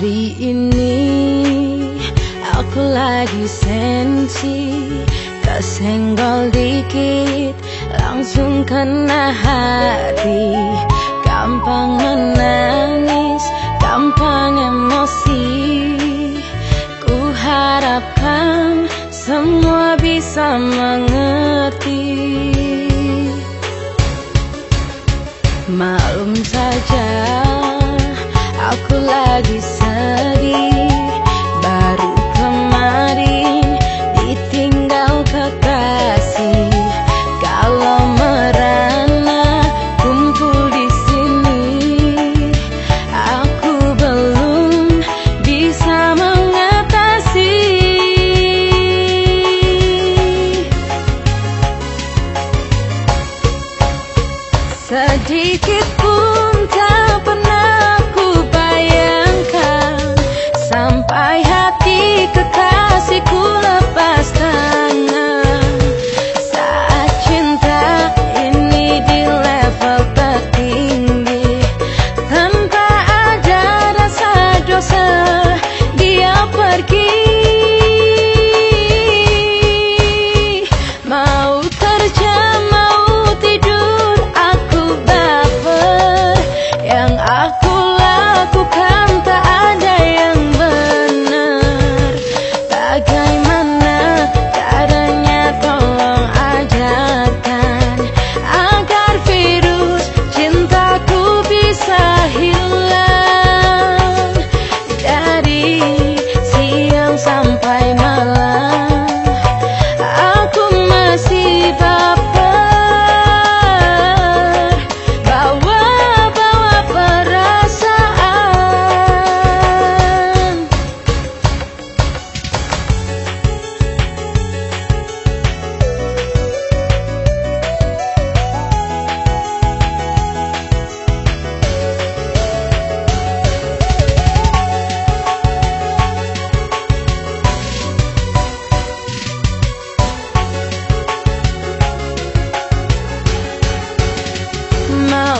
Hari ini aku lagi sensi Kesenggol dikit langsung kena hati. Gampang menangis, gampang emosi. Ku harapkan semua bisa mengerti. Malum saja Aku lagi Sedikit pun tak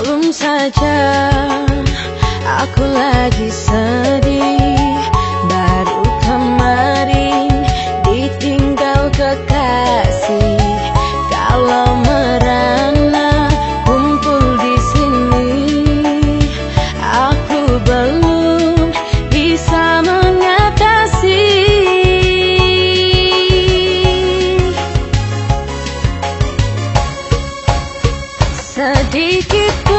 Maklum saja Aku lagi sedih. Baru kemarin Ditinggal kekasih. Kalau merana Kumpul di sini Aku belum Bisa mengatasi. Sedikit